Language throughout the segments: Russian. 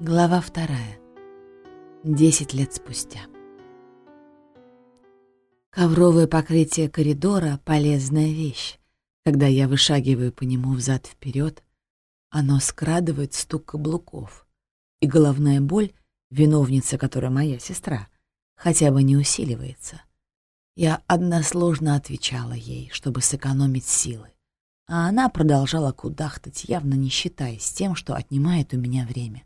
Глава вторая. Десять лет спустя. Ковровое покрытие коридора — полезная вещь. Когда я вышагиваю по нему взад-вперед, оно скрадывает стук каблуков, и головная боль, виновница которой моя сестра, хотя бы не усиливается. Я односложно отвечала ей, чтобы сэкономить силы, а она продолжала кудахтать, явно не считаясь тем, что отнимает у меня время.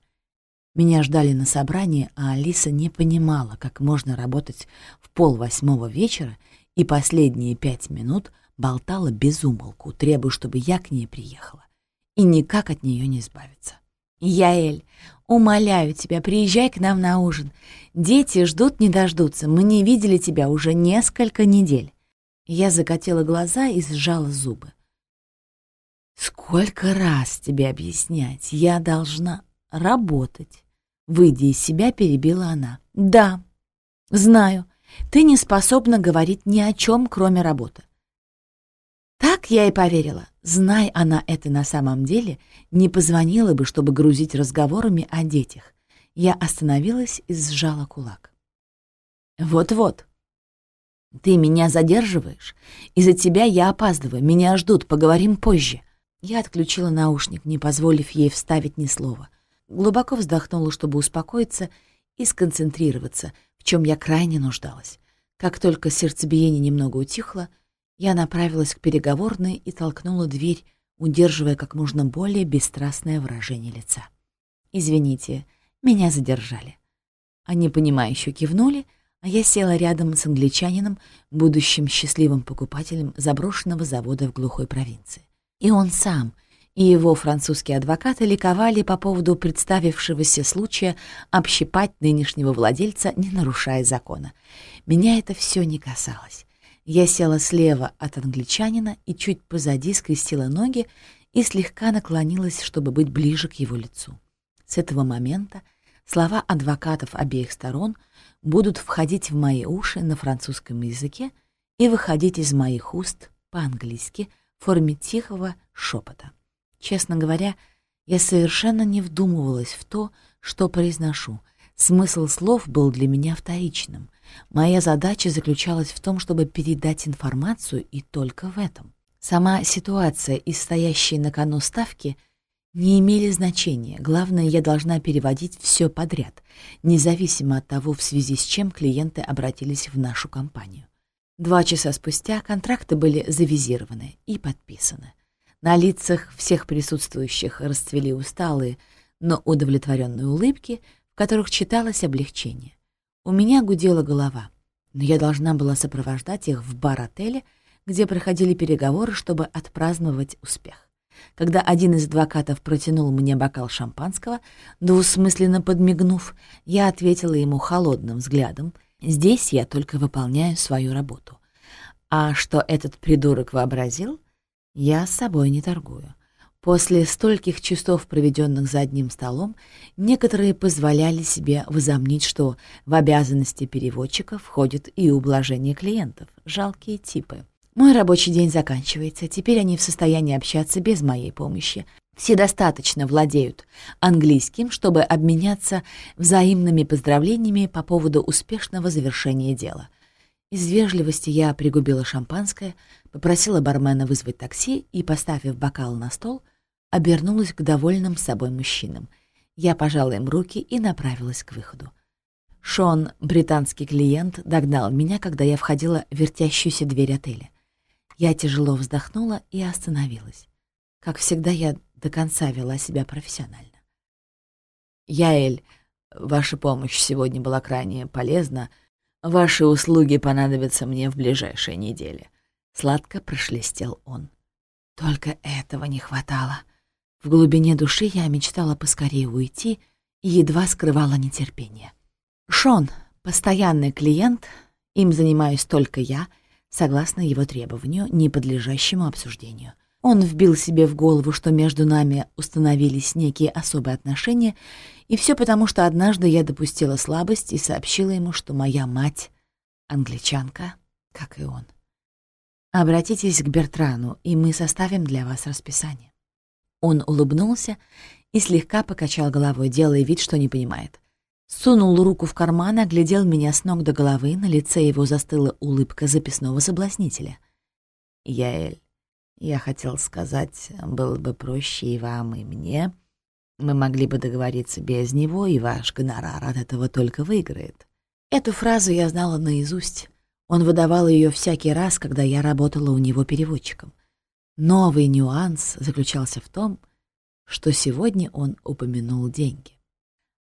Меня ждали на собрании, а Алиса не понимала, как можно работать в пол восьмого вечера, и последние пять минут болтала без умолку, требуя, чтобы я к ней приехала. И никак от нее не избавиться. «Яэль, умоляю тебя, приезжай к нам на ужин. Дети ждут не дождутся, мы не видели тебя уже несколько недель». Я закатила глаза и сжала зубы. «Сколько раз тебе объяснять? Я должна работать. Выйдя из себя, перебила она. «Да, знаю, ты не способна говорить ни о чем, кроме работы». Так я и поверила. Знай она это на самом деле, не позвонила бы, чтобы грузить разговорами о детях. Я остановилась и сжала кулак. «Вот-вот. Ты меня задерживаешь. Из-за тебя я опаздываю. Меня ждут. Поговорим позже». Я отключила наушник, не позволив ей вставить ни слова — глубоко вздохнула, чтобы успокоиться и сконцентрироваться, в чем я крайне нуждалась. Как только сердцебиение немного утихло, я направилась к переговорной и толкнула дверь, удерживая как можно более бесстрастное выражение лица. «Извините, меня задержали». Они, понимающе кивнули, а я села рядом с англичанином, будущим счастливым покупателем заброшенного завода в глухой провинции. И он сам — и его французские адвокаты ликовали по поводу представившегося случая общипать нынешнего владельца, не нарушая закона. Меня это все не касалось. Я села слева от англичанина и чуть позади скрестила ноги и слегка наклонилась, чтобы быть ближе к его лицу. С этого момента слова адвокатов обеих сторон будут входить в мои уши на французском языке и выходить из моих уст по-английски в форме тихого шепота. Честно говоря, я совершенно не вдумывалась в то, что произношу. Смысл слов был для меня вторичным. Моя задача заключалась в том, чтобы передать информацию, и только в этом. Сама ситуация и стоящие на кону ставки не имели значения. Главное, я должна переводить все подряд, независимо от того, в связи с чем клиенты обратились в нашу компанию. Два часа спустя контракты были завизированы и подписаны. На лицах всех присутствующих расцвели усталые, но удовлетворенные улыбки, в которых читалось облегчение. У меня гудела голова, но я должна была сопровождать их в бар отеля, где проходили переговоры, чтобы отпраздновать успех. Когда один из адвокатов протянул мне бокал шампанского, двусмысленно подмигнув, я ответила ему холодным взглядом «Здесь я только выполняю свою работу». А что этот придурок вообразил — я с собой не торгую. После стольких часов, проведенных за одним столом, некоторые позволяли себе возомнить, что в обязанности переводчика входит и ублажение клиентов, жалкие типы. Мой рабочий день заканчивается, теперь они в состоянии общаться без моей помощи. Все достаточно владеют английским, чтобы обменяться взаимными поздравлениями по поводу успешного завершения дела — из вежливости я пригубила шампанское, попросила бармена вызвать такси и, поставив бокал на стол, обернулась к довольным собой мужчинам. Я пожала им руки и направилась к выходу. Шон, британский клиент, догнал меня, когда я входила в вертящуюся дверь отеля. Я тяжело вздохнула и остановилась. Как всегда, я до конца вела себя профессионально. «Яэль, ваша помощь сегодня была крайне полезна», Ваши услуги понадобятся мне в ближайшие недели. Сладко прошелестел он. Только этого не хватало. В глубине души я мечтала поскорее уйти и едва скрывала нетерпение. Шон — постоянный клиент, им занимаюсь только я, согласно его требованию, не подлежащему обсуждению. Он вбил себе в голову, что между нами установились некие особые отношения, и все потому, что однажды я допустила слабость и сообщила ему, что моя мать — англичанка, как и он. Обратитесь к Бертрану, и мы составим для вас расписание. Он улыбнулся и слегка покачал головой, делая вид, что не понимает. Сунул руку в карман, оглядел меня с ног до головы, на лице его застыла улыбка записного соблазнителя. «Яэль, я хотел сказать, было бы проще и вам, и мне. Мы могли бы договориться без него, и ваш гонорар от этого только выиграет». Эту фразу я знала наизусть. Он выдавал ее всякий раз, когда я работала у него переводчиком. Новый нюанс заключался в том, что сегодня он упомянул деньги.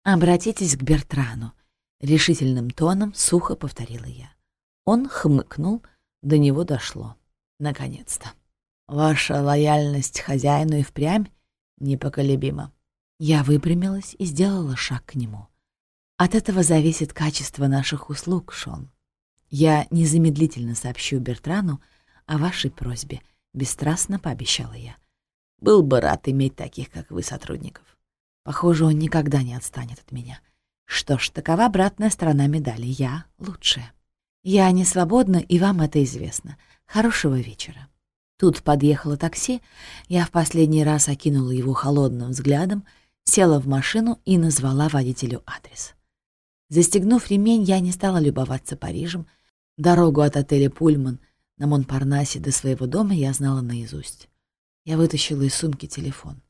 «Обратитесь к Бертрану», — решительным тоном сухо повторила я. Он хмыкнул, до него дошло. Наконец-то. «Ваша лояльность хозяину и впрямь непоколебима». Я выпрямилась и сделала шаг к нему. «От этого зависит качество наших услуг, Шон. Я незамедлительно сообщу Бертрану о вашей просьбе», — бесстрастно пообещала я. «Был бы рад иметь таких, как вы, сотрудников». Похоже, он никогда не отстанет от меня. Что ж, такова обратная сторона медали. Я лучшая. Я не свободна, и вам это известно. Хорошего вечера. Тут подъехало такси, я в последний раз окинула его холодным взглядом, села в машину и назвала водителю адрес. Застегнув ремень, я не стала любоваться Парижем. Дорогу от отеля «Пульман» на Монпарнасе до своего дома я знала наизусть. Я вытащила из сумки телефон.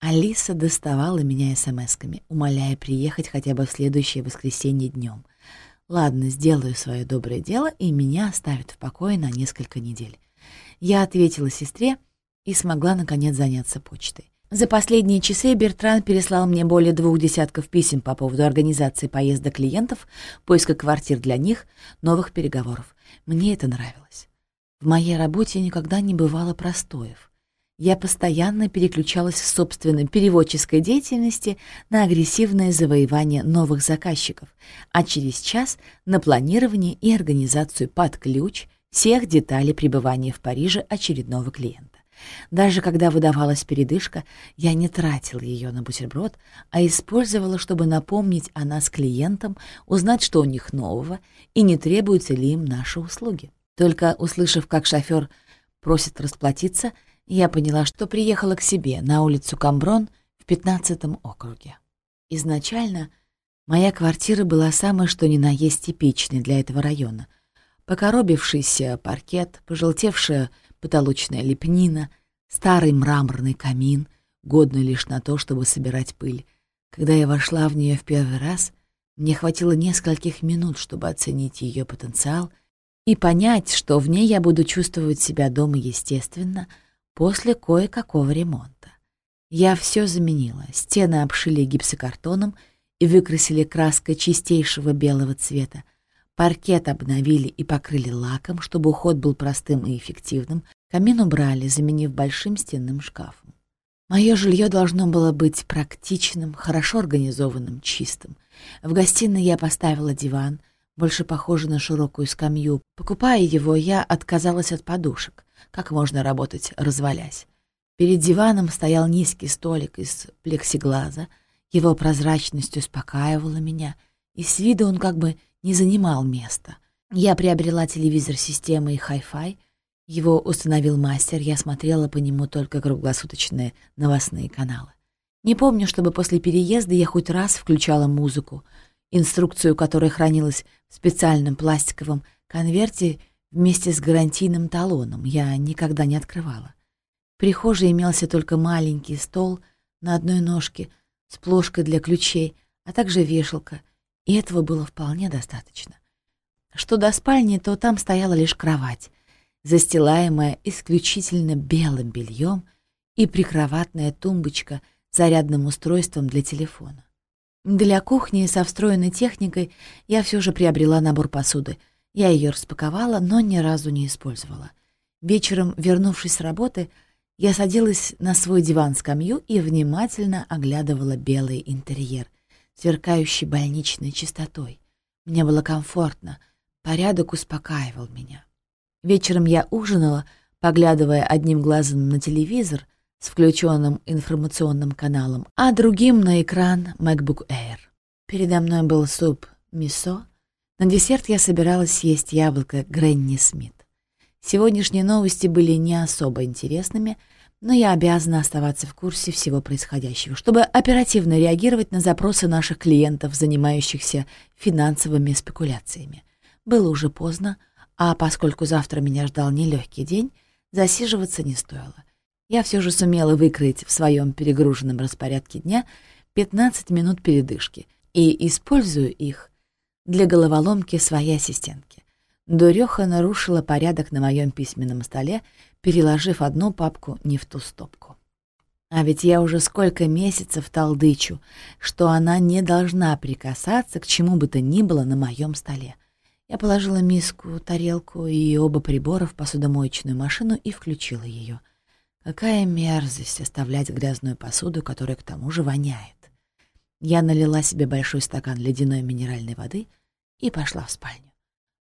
Алиса доставала меня смс-ками, умоляя приехать хотя бы в следующее воскресенье днем. Ладно, сделаю свое доброе дело, и меня оставят в покое на несколько недель. Я ответила сестре и смогла, наконец, заняться почтой. За последние часы Бертран переслал мне более двух десятков писем по поводу организации поезда клиентов, поиска квартир для них, новых переговоров. Мне это нравилось. В моей работе никогда не бывало простоев я постоянно переключалась в собственной переводческой деятельности на агрессивное завоевание новых заказчиков, а через час на планирование и организацию под ключ всех деталей пребывания в Париже очередного клиента. Даже когда выдавалась передышка, я не тратила ее на бутерброд, а использовала, чтобы напомнить о нас клиентам, узнать, что у них нового и не требуются ли им наши услуги. Только услышав, как шофер просит расплатиться, я поняла, что приехала к себе на улицу Камброн в пятнадцатом округе. Изначально моя квартира была самой что ни на есть типичной для этого района. Покоробившийся паркет, пожелтевшая потолочная лепнина, старый мраморный камин, годный лишь на то, чтобы собирать пыль. Когда я вошла в нее в первый раз, мне хватило нескольких минут, чтобы оценить ее потенциал и понять, что в ней я буду чувствовать себя дома естественно — после кое-какого ремонта. Я все заменила. Стены обшили гипсокартоном и выкрасили краской чистейшего белого цвета. Паркет обновили и покрыли лаком, чтобы уход был простым и эффективным. Камин убрали, заменив большим стенным шкафом. Мое жилье должно было быть практичным, хорошо организованным, чистым. В гостиной я поставила диван, больше похожий на широкую скамью. Покупая его, я отказалась от подушек. Как можно работать, развалясь? Перед диваном стоял низкий столик из плексиглаза. Его прозрачность успокаивала меня, и с виду он как бы не занимал места. Я приобрела телевизор системы Hi-Fi. Его установил мастер, я смотрела по нему только круглосуточные новостные каналы. Не помню, чтобы после переезда я хоть раз включала музыку, инструкцию которой хранилась в специальном пластиковом конверте вместе с гарантийным талоном я никогда не открывала. В прихожей имелся только маленький стол на одной ножке с плошкой для ключей, а также вешалка, и этого было вполне достаточно. Что до спальни, то там стояла лишь кровать, застилаемая исключительно белым бельем и прикроватная тумбочка с зарядным устройством для телефона. Для кухни со встроенной техникой я все же приобрела набор посуды — я ее распаковала, но ни разу не использовала. Вечером, вернувшись с работы, я садилась на свой диван-скамью и внимательно оглядывала белый интерьер, сверкающий больничной чистотой. Мне было комфортно, порядок успокаивал меня. Вечером я ужинала, поглядывая одним глазом на телевизор с включенным информационным каналом, а другим на экран MacBook Air. Передо мной был суп мисо на десерт я собиралась съесть яблоко Гренни Смит. Сегодняшние новости были не особо интересными, но я обязана оставаться в курсе всего происходящего, чтобы оперативно реагировать на запросы наших клиентов, занимающихся финансовыми спекуляциями. Было уже поздно, а поскольку завтра меня ждал нелегкий день, засиживаться не стоило. Я все же сумела выкроить в своем перегруженном распорядке дня 15 минут передышки и использую их для головоломки своей ассистентки. Дуреха нарушила порядок на моем письменном столе, переложив одну папку не в ту стопку. А ведь я уже сколько месяцев толдычу, что она не должна прикасаться к чему бы то ни было на моем столе. Я положила миску, тарелку и оба прибора в посудомоечную машину и включила ее. Какая мерзость оставлять грязную посуду, которая к тому же воняет. Я налила себе большой стакан ледяной минеральной воды и пошла в спальню.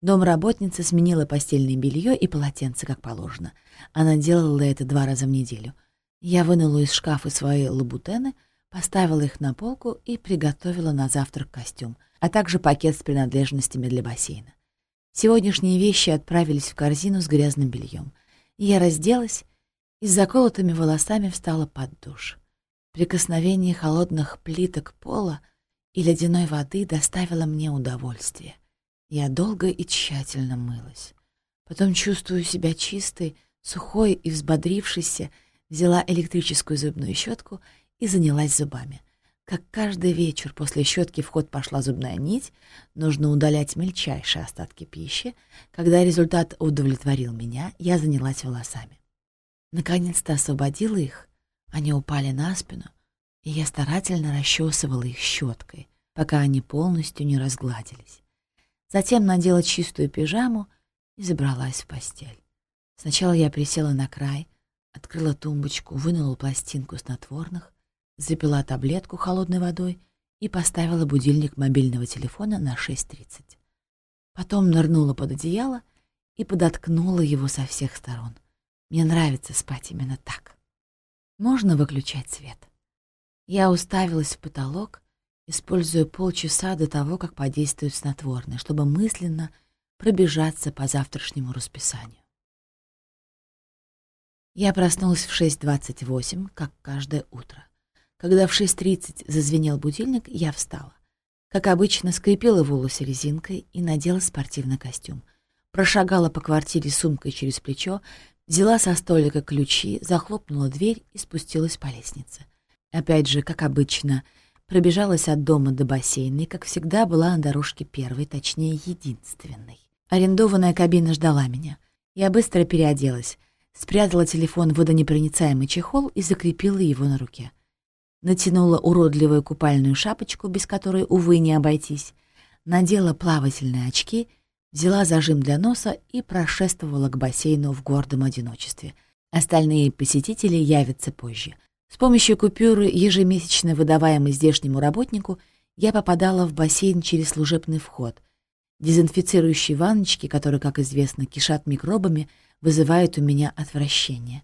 Домработница сменила постельное белье и полотенце, как положено. Она делала это два раза в неделю. Я вынула из шкафа свои лабутены, поставила их на полку и приготовила на завтрак костюм, а также пакет с принадлежностями для бассейна. Сегодняшние вещи отправились в корзину с грязным бельем. Я разделась и с заколотыми волосами встала под душ. Прикосновение холодных плиток пола и ледяной воды доставило мне удовольствие — я долго и тщательно мылась. Потом, чувствую себя чистой, сухой и взбодрившейся, взяла электрическую зубную щетку и занялась зубами. Как каждый вечер после щетки в ход пошла зубная нить, нужно удалять мельчайшие остатки пищи. Когда результат удовлетворил меня, я занялась волосами. Наконец-то освободила их, они упали на спину, и я старательно расчесывала их щеткой, пока они полностью не разгладились. Затем надела чистую пижаму и забралась в постель. Сначала я присела на край, открыла тумбочку, вынула пластинку снотворных, запила таблетку холодной водой и поставила будильник мобильного телефона на 6.30. Потом нырнула под одеяло и подоткнула его со всех сторон. Мне нравится спать именно так. Можно выключать свет. Я уставилась в потолок используя полчаса до того, как подействует снотворное, чтобы мысленно пробежаться по завтрашнему расписанию. Я проснулась в 6.28, как каждое утро. Когда в 6.30 зазвенел будильник, я встала. Как обычно, скрепила волосы резинкой и надела спортивный костюм. Прошагала по квартире сумкой через плечо, взяла со столика ключи, захлопнула дверь и спустилась по лестнице. Опять же, как обычно, Пробежалась от дома до бассейна и, как всегда, была на дорожке первой, точнее, единственной. Арендованная кабина ждала меня. Я быстро переоделась, спрятала телефон в водонепроницаемый чехол и закрепила его на руке. Натянула уродливую купальную шапочку, без которой, увы, не обойтись, надела плавательные очки, взяла зажим для носа и прошествовала к бассейну в гордом одиночестве. Остальные посетители явятся позже — с помощью купюры, ежемесячно выдаваемой здешнему работнику, я попадала в бассейн через служебный вход. Дезинфицирующие ванночки, которые, как известно, кишат микробами, вызывают у меня отвращение.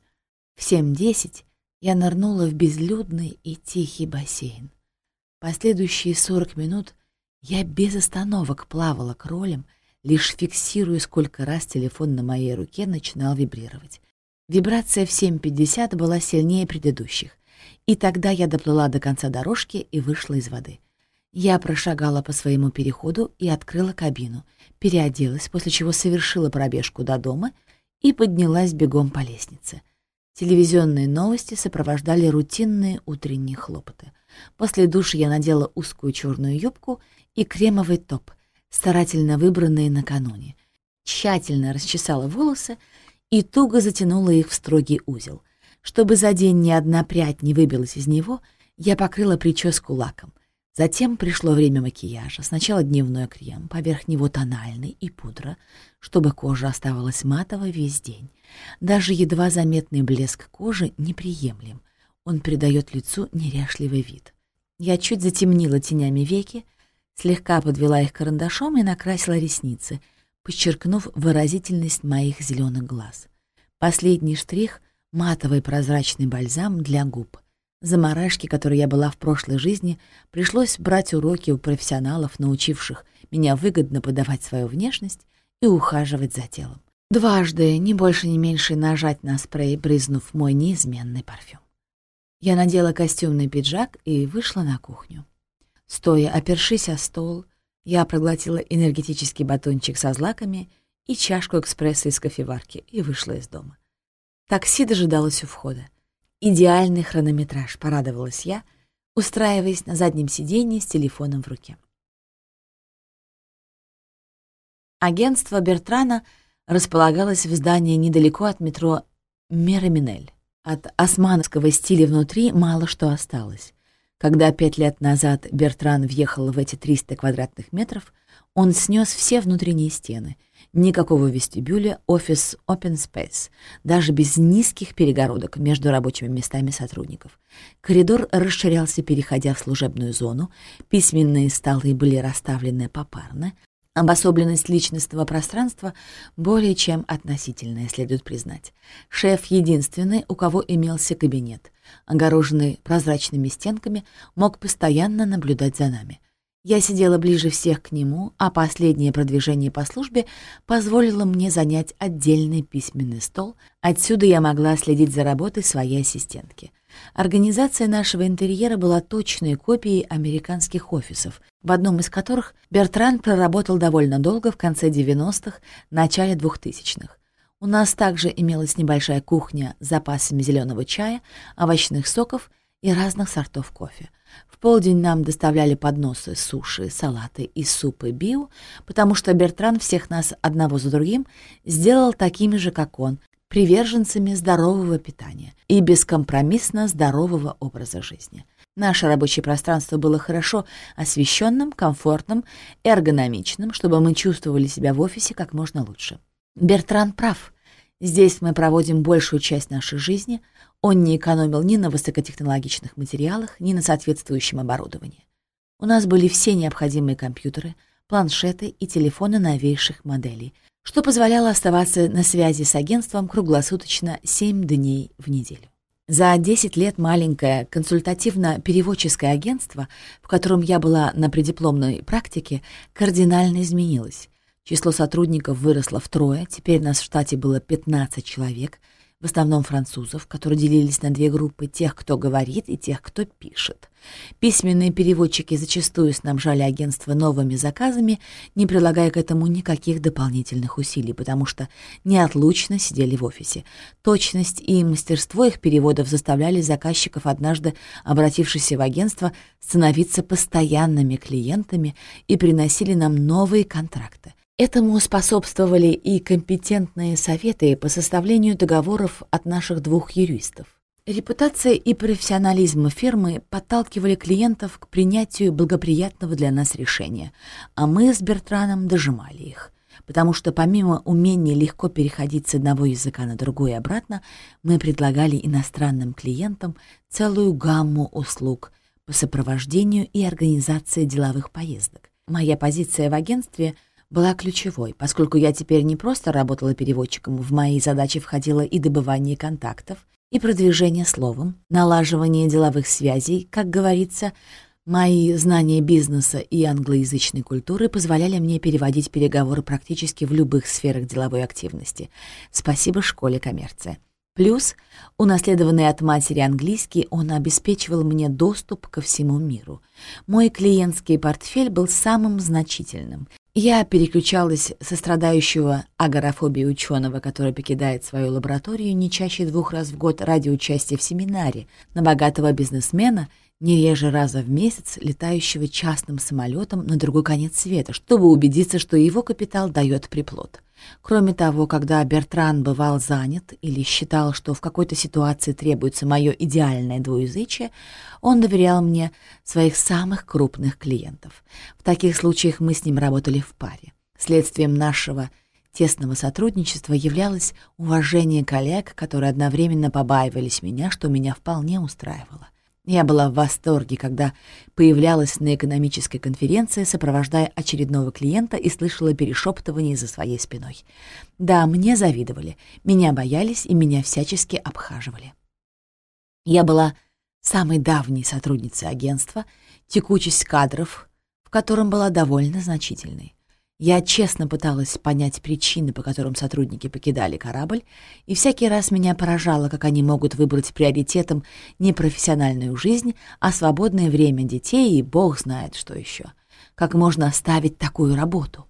В 7.10 я нырнула в безлюдный и тихий бассейн. Последующие 40 минут я без остановок плавала кролем, лишь фиксируя, сколько раз телефон на моей руке начинал вибрировать. Вибрация в 7.50 была сильнее предыдущих, и тогда я доплыла до конца дорожки и вышла из воды. Я прошагала по своему переходу и открыла кабину, переоделась, после чего совершила пробежку до дома и поднялась бегом по лестнице. Телевизионные новости сопровождали рутинные утренние хлопоты. После души я надела узкую черную юбку и кремовый топ, старательно выбранные накануне. Тщательно расчесала волосы и туго затянула их в строгий узел. Чтобы за день ни одна прядь не выбилась из него, я покрыла прическу лаком. Затем пришло время макияжа. Сначала дневной крем, поверх него тональный и пудра, чтобы кожа оставалась матовой весь день. Даже едва заметный блеск кожи неприемлем. Он придает лицу неряшливый вид. Я чуть затемнила тенями веки, слегка подвела их карандашом и накрасила ресницы — подчеркнув выразительность моих зеленых глаз. Последний штрих — матовый прозрачный бальзам для губ. Заморашки, которые я была в прошлой жизни, пришлось брать уроки у профессионалов, научивших меня выгодно подавать свою внешность и ухаживать за телом. Дважды, ни больше, ни меньше, нажать на спрей, брызнув мой неизменный парфюм. Я надела костюмный пиджак и вышла на кухню. Стоя, опершись о стол, я проглотила энергетический батончик со злаками и чашку экспресса из кофеварки и вышла из дома. Такси дожидалось у входа. Идеальный хронометраж, порадовалась я, устраиваясь на заднем сиденье с телефоном в руке. Агентство Бертрана располагалось в здании недалеко от метро Мераминель. От османского стиля внутри мало что осталось. Когда пять лет назад Бертран въехал в эти 300 квадратных метров, он снес все внутренние стены. Никакого вестибюля, офис open space, даже без низких перегородок между рабочими местами сотрудников. Коридор расширялся, переходя в служебную зону, письменные столы были расставлены попарно, Обособленность личностного пространства более чем относительная, следует признать. Шеф единственный, у кого имелся кабинет, огороженный прозрачными стенками, мог постоянно наблюдать за нами. Я сидела ближе всех к нему, а последнее продвижение по службе позволило мне занять отдельный письменный стол. Отсюда я могла следить за работой своей ассистентки — Организация нашего интерьера была точной копией американских офисов, в одном из которых Бертран проработал довольно долго в конце 90-х, начале 2000-х. У нас также имелась небольшая кухня с запасами зеленого чая, овощных соков и разных сортов кофе. В полдень нам доставляли подносы суши, салаты и супы био, потому что Бертран всех нас одного за другим сделал такими же, как он, приверженцами здорового питания и бескомпромиссно здорового образа жизни. Наше рабочее пространство было хорошо освещенным, комфортным, эргономичным, чтобы мы чувствовали себя в офисе как можно лучше. Бертран прав. Здесь мы проводим большую часть нашей жизни. Он не экономил ни на высокотехнологичных материалах, ни на соответствующем оборудовании. У нас были все необходимые компьютеры, планшеты и телефоны новейших моделей, что позволяло оставаться на связи с агентством круглосуточно 7 дней в неделю. За 10 лет маленькое консультативно-переводческое агентство, в котором я была на предипломной практике, кардинально изменилось. Число сотрудников выросло втрое, теперь нас в штате было 15 человек — в основном французов, которые делились на две группы тех, кто говорит, и тех, кто пишет. Письменные переводчики зачастую снабжали агентство новыми заказами, не прилагая к этому никаких дополнительных усилий, потому что неотлучно сидели в офисе. Точность и мастерство их переводов заставляли заказчиков, однажды обратившихся в агентство, становиться постоянными клиентами и приносили нам новые контракты. Этому способствовали и компетентные советы по составлению договоров от наших двух юристов. Репутация и профессионализм фирмы подталкивали клиентов к принятию благоприятного для нас решения, а мы с Бертраном дожимали их, потому что помимо умения легко переходить с одного языка на другой и обратно, мы предлагали иностранным клиентам целую гамму услуг по сопровождению и организации деловых поездок. Моя позиция в агентстве — была ключевой, поскольку я теперь не просто работала переводчиком, в мои задачи входило и добывание контактов, и продвижение словом, налаживание деловых связей, как говорится, Мои знания бизнеса и англоязычной культуры позволяли мне переводить переговоры практически в любых сферах деловой активности. Спасибо школе коммерция. Плюс, унаследованный от матери английский, он обеспечивал мне доступ ко всему миру. Мой клиентский портфель был самым значительным, я переключалась со страдающего агорафобией ученого, который покидает свою лабораторию не чаще двух раз в год ради участия в семинаре, на богатого бизнесмена, не реже раза в месяц летающего частным самолетом на другой конец света, чтобы убедиться, что его капитал дает приплод. Кроме того, когда Бертран бывал занят или считал, что в какой-то ситуации требуется мое идеальное двуязычие, он доверял мне своих самых крупных клиентов. В таких случаях мы с ним работали в паре. Следствием нашего тесного сотрудничества являлось уважение коллег, которые одновременно побаивались меня, что меня вполне устраивало. Я была в восторге, когда появлялась на экономической конференции, сопровождая очередного клиента и слышала перешептывание за своей спиной. Да, мне завидовали, меня боялись и меня всячески обхаживали. Я была самой давней сотрудницей агентства, текучесть кадров, в котором была довольно значительной. Я честно пыталась понять причины, по которым сотрудники покидали корабль, и всякий раз меня поражало, как они могут выбрать приоритетом не профессиональную жизнь, а свободное время детей и бог знает что еще. Как можно оставить такую работу?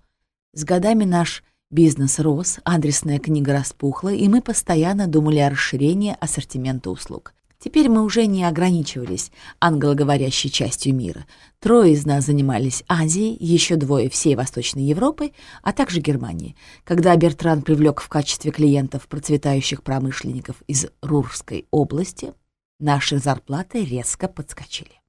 С годами наш бизнес рос, адресная книга распухла, и мы постоянно думали о расширении ассортимента услуг. Теперь мы уже не ограничивались англоговорящей частью мира. Трое из нас занимались Азией, еще двое — всей Восточной Европой, а также Германией. Когда Бертран привлек в качестве клиентов процветающих промышленников из Рурской области, наши зарплаты резко подскочили.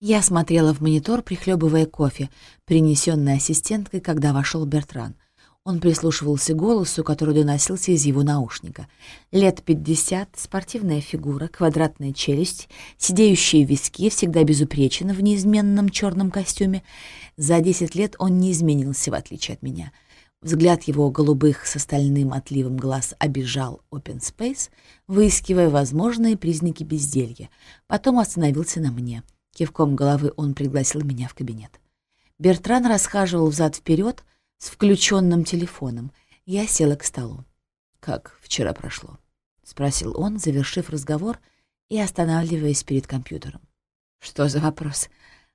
Я смотрела в монитор, прихлебывая кофе, принесенный ассистенткой, когда вошел Бертран — он прислушивался к голосу, который доносился из его наушника. Лет пятьдесят, спортивная фигура, квадратная челюсть, сидеющие виски, всегда безупречен в неизменном черном костюме. За десять лет он не изменился, в отличие от меня. Взгляд его голубых с остальным отливом глаз обижал Open Space, выискивая возможные признаки безделья. Потом остановился на мне. Кивком головы он пригласил меня в кабинет. Бертран расхаживал взад-вперед, с включенным телефоном. Я села к столу. «Как вчера прошло?» — спросил он, завершив разговор и останавливаясь перед компьютером. «Что за вопрос?»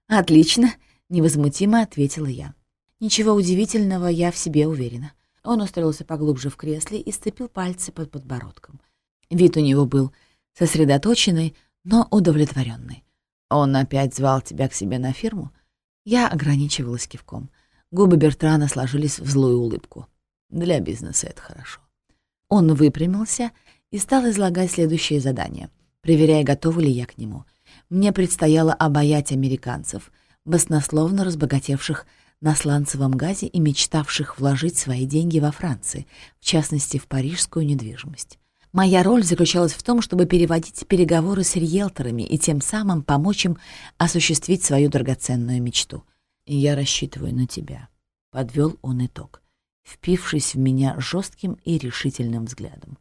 «Отлично!» — невозмутимо ответила я. «Ничего удивительного, я в себе уверена». Он устроился поглубже в кресле и сцепил пальцы под подбородком. Вид у него был сосредоточенный, но удовлетворенный. «Он опять звал тебя к себе на фирму?» Я ограничивалась кивком — Губы Бертрана сложились в злую улыбку. Для бизнеса это хорошо. Он выпрямился и стал излагать следующее задание, проверяя, готова ли я к нему. Мне предстояло обаять американцев, баснословно разбогатевших на сланцевом газе и мечтавших вложить свои деньги во Франции, в частности, в парижскую недвижимость. Моя роль заключалась в том, чтобы переводить переговоры с риэлторами и тем самым помочь им осуществить свою драгоценную мечту — я рассчитываю на тебя», — подвел он итог, впившись в меня жестким и решительным взглядом.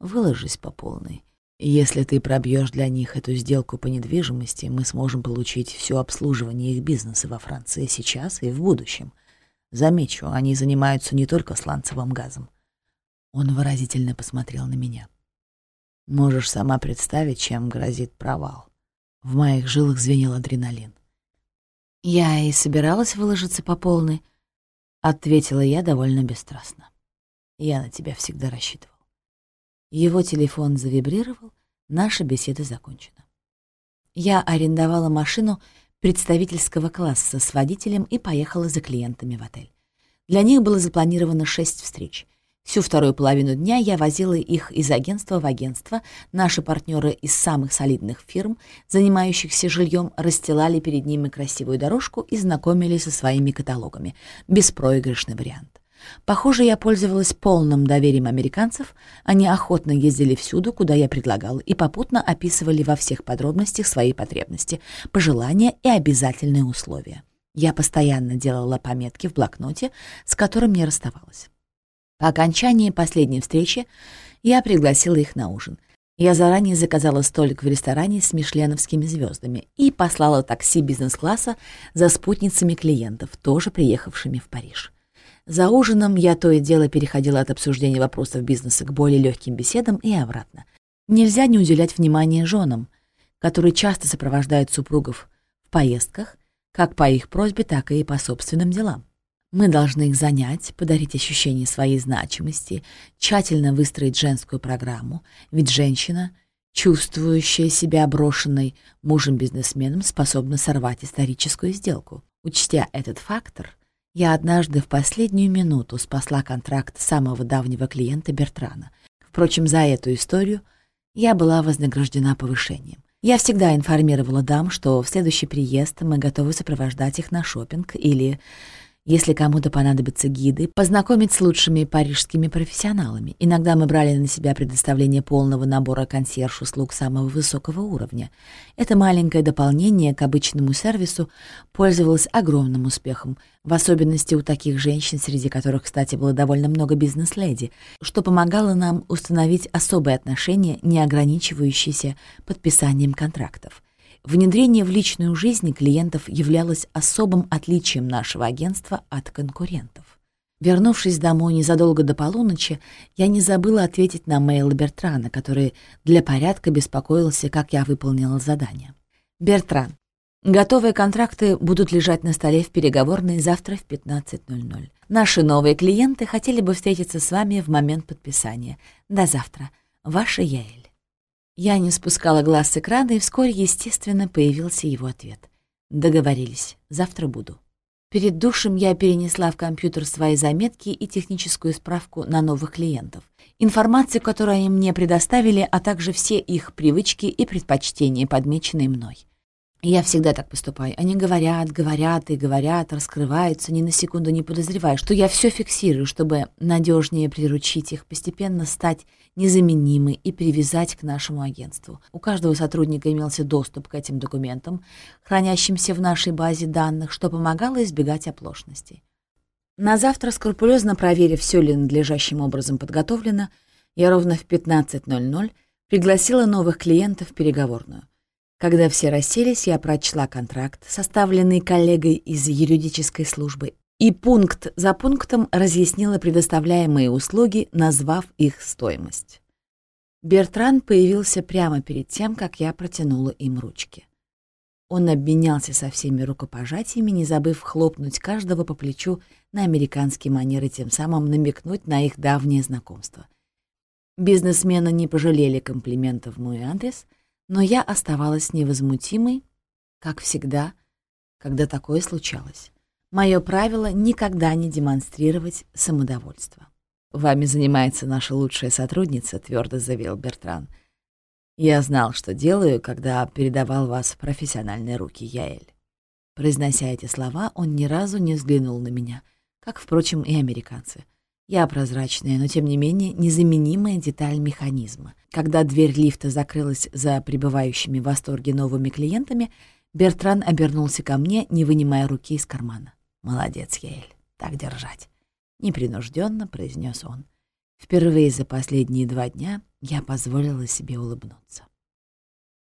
«Выложись по полной. Если ты пробьешь для них эту сделку по недвижимости, мы сможем получить все обслуживание их бизнеса во Франции сейчас и в будущем. Замечу, они занимаются не только сланцевым газом». Он выразительно посмотрел на меня. «Можешь сама представить, чем грозит провал». В моих жилах звенел адреналин. «Я и собиралась выложиться по полной», — ответила я довольно бесстрастно. «Я на тебя всегда рассчитывал». Его телефон завибрировал, наша беседа закончена. Я арендовала машину представительского класса с водителем и поехала за клиентами в отель. Для них было запланировано шесть встреч. Всю вторую половину дня я возила их из агентства в агентство. Наши партнеры из самых солидных фирм, занимающихся жильем, расстилали перед ними красивую дорожку и знакомили со своими каталогами. Беспроигрышный вариант. Похоже, я пользовалась полным доверием американцев. Они охотно ездили всюду, куда я предлагала, и попутно описывали во всех подробностях свои потребности, пожелания и обязательные условия. Я постоянно делала пометки в блокноте, с которым не расставалась. По окончании последней встречи я пригласила их на ужин. Я заранее заказала столик в ресторане с мишленовскими звездами и послала такси бизнес-класса за спутницами клиентов, тоже приехавшими в Париж. За ужином я то и дело переходила от обсуждения вопросов бизнеса к более легким беседам и обратно. Нельзя не уделять внимания женам, которые часто сопровождают супругов в поездках, как по их просьбе, так и по собственным делам. Мы должны их занять, подарить ощущение своей значимости, тщательно выстроить женскую программу, ведь женщина, чувствующая себя брошенной мужем-бизнесменом, способна сорвать историческую сделку. Учтя этот фактор, я однажды в последнюю минуту спасла контракт самого давнего клиента Бертрана. Впрочем, за эту историю я была вознаграждена повышением. Я всегда информировала дам, что в следующий приезд мы готовы сопровождать их на шопинг или если кому-то понадобятся гиды, познакомить с лучшими парижскими профессионалами. Иногда мы брали на себя предоставление полного набора консьерж-услуг самого высокого уровня. Это маленькое дополнение к обычному сервису пользовалось огромным успехом, в особенности у таких женщин, среди которых, кстати, было довольно много бизнес-леди, что помогало нам установить особые отношения, не ограничивающиеся подписанием контрактов. Внедрение в личную жизнь клиентов являлось особым отличием нашего агентства от конкурентов. Вернувшись домой незадолго до полуночи, я не забыла ответить на мейл Бертрана, который для порядка беспокоился, как я выполнила задание. «Бертран, готовые контракты будут лежать на столе в переговорной завтра в 15.00. Наши новые клиенты хотели бы встретиться с вами в момент подписания. До завтра. Ваша Яэль». Я не спускала глаз с экрана, и вскоре, естественно, появился его ответ. «Договорились. Завтра буду». Перед душем я перенесла в компьютер свои заметки и техническую справку на новых клиентов. Информацию, которую они мне предоставили, а также все их привычки и предпочтения, подмеченные мной. Я всегда так поступаю. Они говорят, говорят и говорят, раскрываются, ни на секунду не подозревая, что я все фиксирую, чтобы надежнее приручить их, постепенно стать незаменимой и привязать к нашему агентству. У каждого сотрудника имелся доступ к этим документам, хранящимся в нашей базе данных, что помогало избегать оплошностей. На завтра, скрупулезно проверив, все ли надлежащим образом подготовлено, я ровно в 15.00 пригласила новых клиентов в переговорную — когда все расселись, я прочла контракт, составленный коллегой из юридической службы, и пункт за пунктом разъяснила предоставляемые услуги, назвав их стоимость. Бертран появился прямо перед тем, как я протянула им ручки. Он обменялся со всеми рукопожатиями, не забыв хлопнуть каждого по плечу на американский манер и тем самым намекнуть на их давнее знакомство. Бизнесмены не пожалели комплиментов в мой адрес — но я оставалась невозмутимой, как всегда, когда такое случалось. Мое правило — никогда не демонстрировать самодовольство. «Вами занимается наша лучшая сотрудница», — твердо заявил Бертран. «Я знал, что делаю, когда передавал вас в профессиональные руки, Яэль». Произнося эти слова, он ни разу не взглянул на меня, как, впрочем, и американцы — я прозрачная, но тем не менее незаменимая деталь механизма. Когда дверь лифта закрылась за пребывающими в восторге новыми клиентами, Бертран обернулся ко мне, не вынимая руки из кармана. «Молодец, Яэль, так держать», — непринужденно произнес он. Впервые за последние два дня я позволила себе улыбнуться.